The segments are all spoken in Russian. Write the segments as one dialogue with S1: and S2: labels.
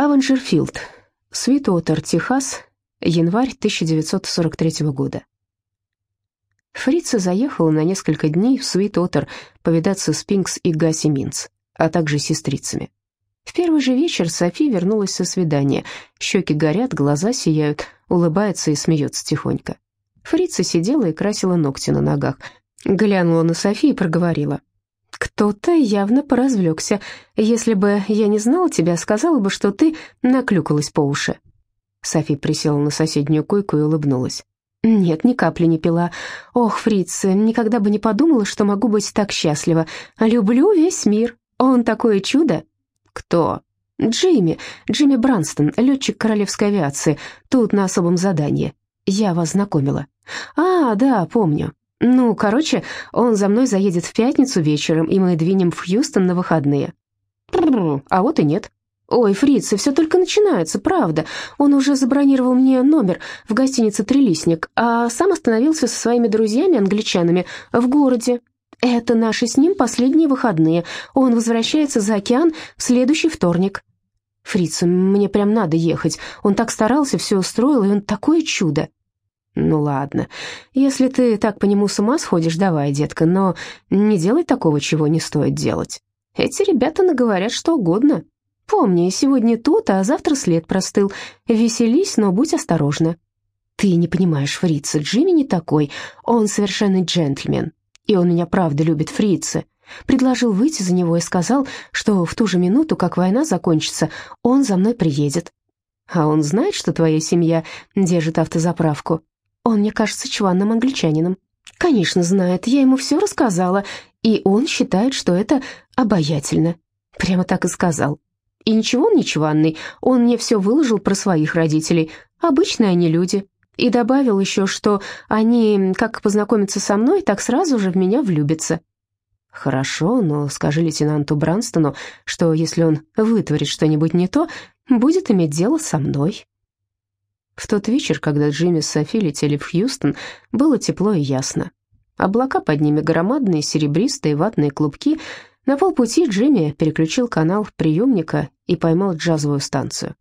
S1: Авенджерфилд, Свитотер, Техас, январь 1943 года. Фрица заехала на несколько дней в Свитотер повидаться с Пинкс и Гаси Минц, а также сестрицами. В первый же вечер Софи вернулась со свидания. Щеки горят, глаза сияют, улыбается и смеется тихонько. Фрица сидела и красила ногти на ногах. Глянула на Софи и проговорила. «Кто-то явно поразвлекся. Если бы я не знала тебя, сказала бы, что ты наклюкалась по уши». Софи присела на соседнюю койку и улыбнулась. «Нет, ни капли не пила. Ох, Фриц, никогда бы не подумала, что могу быть так счастлива. Люблю весь мир. Он такое чудо». «Кто?» «Джимми. Джимми Бранстон, летчик королевской авиации. Тут на особом задании. Я вас знакомила». «А, да, помню. Ну, короче, он за мной заедет в пятницу вечером, и мы двинем в Хьюстон на выходные». «А вот и нет». «Ой, фрицы, все только начинается, правда. Он уже забронировал мне номер в гостинице «Трелисник», а сам остановился со своими друзьями-англичанами в городе. Это наши с ним последние выходные. Он возвращается за океан в следующий вторник». «Фрица, мне прям надо ехать. Он так старался, все устроил, и он такое чудо». «Ну ладно, если ты так по нему с ума сходишь, давай, детка, но не делай такого, чего не стоит делать. Эти ребята наговорят что угодно». Помни, сегодня тут, а завтра след простыл. Веселись, но будь осторожна. Ты не понимаешь, фрица, Джимми не такой. Он совершенный джентльмен. И он меня правда любит, фрица. Предложил выйти за него и сказал, что в ту же минуту, как война закончится, он за мной приедет. А он знает, что твоя семья держит автозаправку? Он мне кажется чванным англичанином. Конечно, знает, я ему все рассказала, и он считает, что это обаятельно. Прямо так и сказал. И ничего он не чванный, он мне все выложил про своих родителей. Обычные они люди. И добавил еще, что они, как познакомятся со мной, так сразу же в меня влюбятся. Хорошо, но скажи лейтенанту Бранстону, что если он вытворит что-нибудь не то, будет иметь дело со мной. В тот вечер, когда Джимми с Софи летели в Хьюстон, было тепло и ясно. Облака под ними громадные, серебристые, ватные клубки — на полпути Джимми переключил канал приемника и поймал джазовую станцию.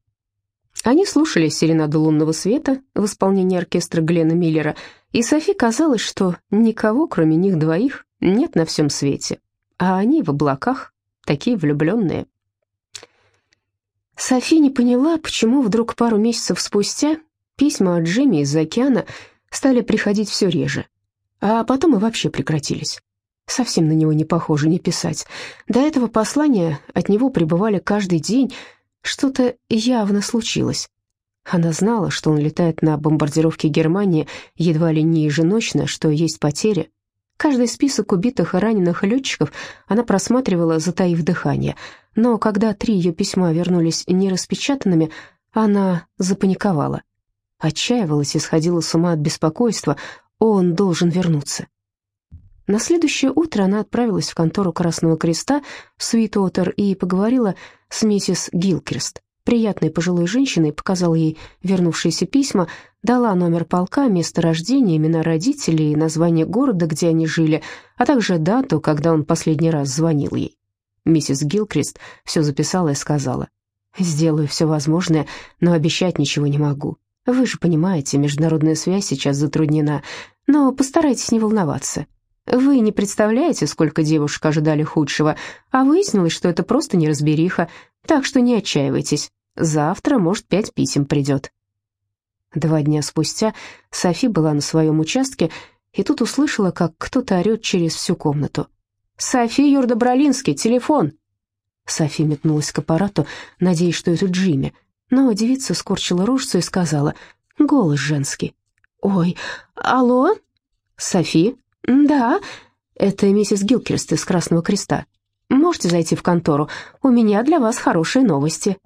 S1: Они слушали серенаду лунного света в исполнении оркестра Глена Миллера, и Софи казалось, что никого, кроме них двоих, нет на всем свете, а они в облаках, такие влюбленные. Софи не поняла, почему вдруг пару месяцев спустя письма от Джимми из океана стали приходить все реже, а потом и вообще прекратились. Совсем на него не похоже не писать. До этого послания от него прибывали каждый день. Что-то явно случилось. Она знала, что он летает на бомбардировке Германии едва ли не еженочно, что есть потери. Каждый список убитых и раненых летчиков она просматривала, затаив дыхание. Но когда три ее письма вернулись нераспечатанными, она запаниковала. Отчаивалась и сходила с ума от беспокойства. Он должен вернуться. На следующее утро она отправилась в контору Красного Креста в Свитотер и поговорила с миссис Гилкерст. Приятной пожилой женщиной показала ей вернувшиеся письма, дала номер полка, место рождения, имена родителей, название города, где они жили, а также дату, когда он последний раз звонил ей. Миссис Гилкрест все записала и сказала, «Сделаю все возможное, но обещать ничего не могу. Вы же понимаете, международная связь сейчас затруднена, но постарайтесь не волноваться. Вы не представляете, сколько девушек ожидали худшего, а выяснилось, что это просто неразбериха, так что не отчаивайтесь. Завтра, может, пять писем придет». Два дня спустя Софи была на своем участке и тут услышала, как кто-то орет через всю комнату. «Софи Юрдобролинский, телефон!» Софи метнулась к аппарату, надеясь, что это Джимми, но девица скорчила рожицу и сказала «Голос женский». «Ой, алло? Софи?» «Да, это миссис Гилкерст из Красного Креста. Можете зайти в контору, у меня для вас хорошие новости».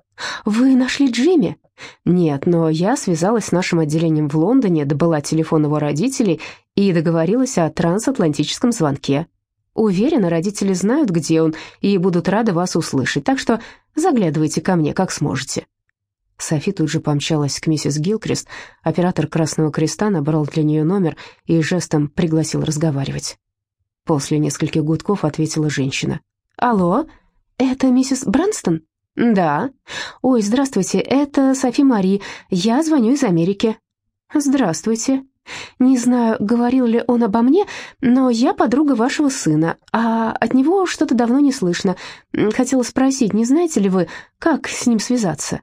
S1: «Вы нашли Джимми?» «Нет, но я связалась с нашим отделением в Лондоне, добыла телефон его родителей и договорилась о трансатлантическом звонке. Уверена, родители знают, где он, и будут рады вас услышать, так что заглядывайте ко мне, как сможете». Софи тут же помчалась к миссис Гилкрест. Оператор Красного Креста набрал для нее номер и жестом пригласил разговаривать. После нескольких гудков ответила женщина. «Алло, это миссис Бранстон?» «Да». «Ой, здравствуйте, это Софи Мари. Я звоню из Америки». «Здравствуйте», не знаю, говорил ли он обо мне, но я подруга вашего сына, а от него что-то давно не слышно. Хотела спросить, не знаете ли вы, как с ним связаться?»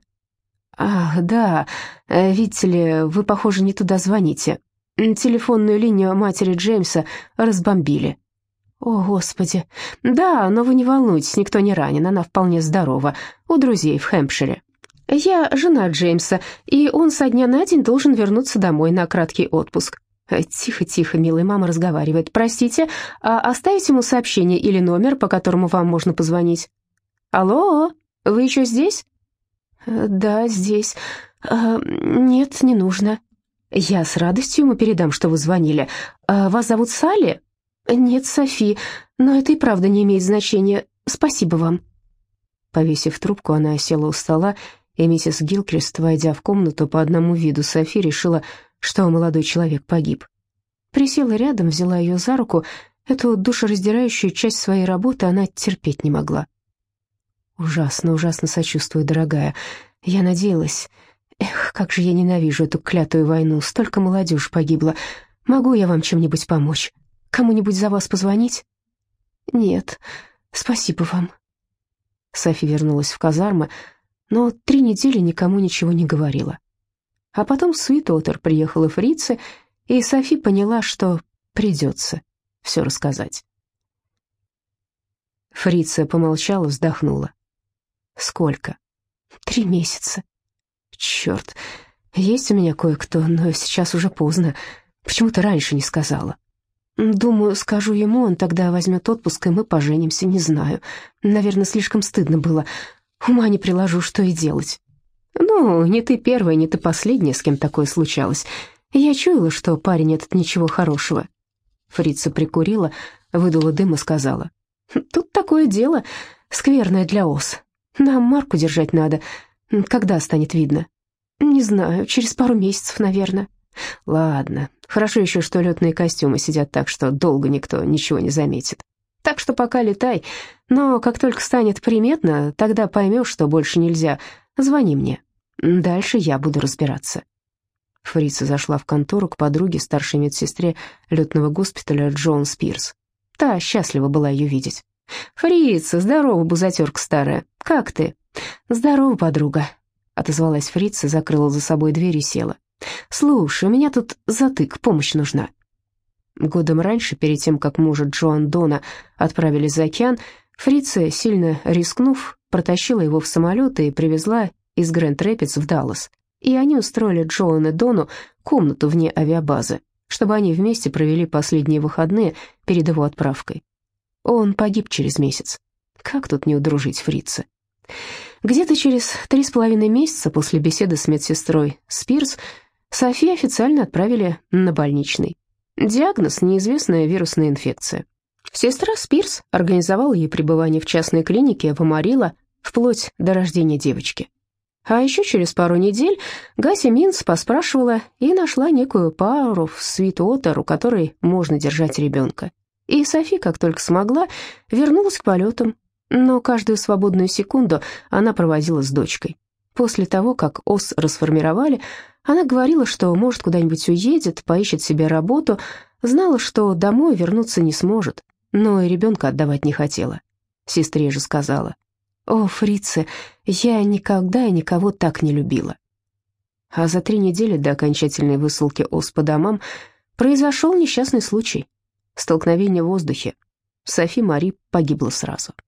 S1: «Ах, да, э, видите ли, вы, похоже, не туда звоните. Телефонную линию матери Джеймса разбомбили». «О, Господи! Да, но вы не волнуйтесь, никто не ранен, она вполне здорова, у друзей в Хэмпшире». «Я жена Джеймса, и он со дня на день должен вернуться домой на краткий отпуск». «Тихо-тихо, милая мама разговаривает. Простите, а оставить ему сообщение или номер, по которому вам можно позвонить?» «Алло, вы еще здесь?» «Да, здесь. А, нет, не нужно». «Я с радостью ему передам, что вы звонили. А вас зовут Салли?» «Нет, Софи, но это и правда не имеет значения. Спасибо вам». Повесив трубку, она села у стола и миссис Гилкрест, войдя в комнату по одному виду Софи, решила, что молодой человек погиб. Присела рядом, взяла ее за руку. Эту душераздирающую часть своей работы она терпеть не могла. «Ужасно, ужасно сочувствую, дорогая. Я надеялась... Эх, как же я ненавижу эту клятую войну. Столько молодежи погибло. Могу я вам чем-нибудь помочь? Кому-нибудь за вас позвонить?» «Нет, спасибо вам». Софи вернулась в казармы, но три недели никому ничего не говорила. А потом Суитотер приехала фрицы, и Софи поняла, что придется все рассказать. Фрица помолчала, вздохнула. «Сколько?» «Три месяца». «Черт, есть у меня кое-кто, но сейчас уже поздно. Почему ты раньше не сказала?» «Думаю, скажу ему, он тогда возьмет отпуск, и мы поженимся, не знаю. Наверное, слишком стыдно было. Ума не приложу, что и делать. Ну, не ты первая, не ты последняя, с кем такое случалось. Я чуяла, что парень этот ничего хорошего. Фрица прикурила, выдула дым и сказала. Тут такое дело, скверное для ос. Нам марку держать надо. Когда станет видно? Не знаю, через пару месяцев, наверное. Ладно, хорошо еще, что летные костюмы сидят так, что долго никто ничего не заметит. Так что пока летай, но как только станет приметно, тогда поймешь, что больше нельзя. Звони мне. Дальше я буду разбираться». Фрица зашла в контору к подруге, старшей медсестре летного госпиталя Джон Спирс. Та счастлива была ее видеть. «Фрица, здорово, бузатерка старая. Как ты?» «Здорово, подруга», — отозвалась Фрица, закрыла за собой дверь и села. «Слушай, у меня тут затык, помощь нужна». Годом раньше, перед тем, как мужа Джоан Дона отправили за океан, Фриция, сильно рискнув, протащила его в самолет и привезла из Грэнд Рэпидс в Даллас. И они устроили Джоан и Дону комнату вне авиабазы, чтобы они вместе провели последние выходные перед его отправкой. Он погиб через месяц. Как тут не удружить Фрица? Где-то через три с половиной месяца после беседы с медсестрой Спирс Софи официально отправили на больничный. Диагноз – неизвестная вирусная инфекция. Сестра Спирс организовала ей пребывание в частной клинике в Амарило вплоть до рождения девочки. А еще через пару недель Гася Минц поспрашивала и нашла некую пару в Свитотер, у которой можно держать ребенка. И Софи, как только смогла, вернулась к полетам, но каждую свободную секунду она проводила с дочкой. После того, как ОС расформировали, она говорила, что, может, куда-нибудь уедет, поищет себе работу, знала, что домой вернуться не сможет, но и ребенка отдавать не хотела. Сестре же сказала, «О, фрицы, я никогда и никого так не любила». А за три недели до окончательной высылки ОС по домам произошел несчастный случай. Столкновение в воздухе. Софи Мари погибла сразу.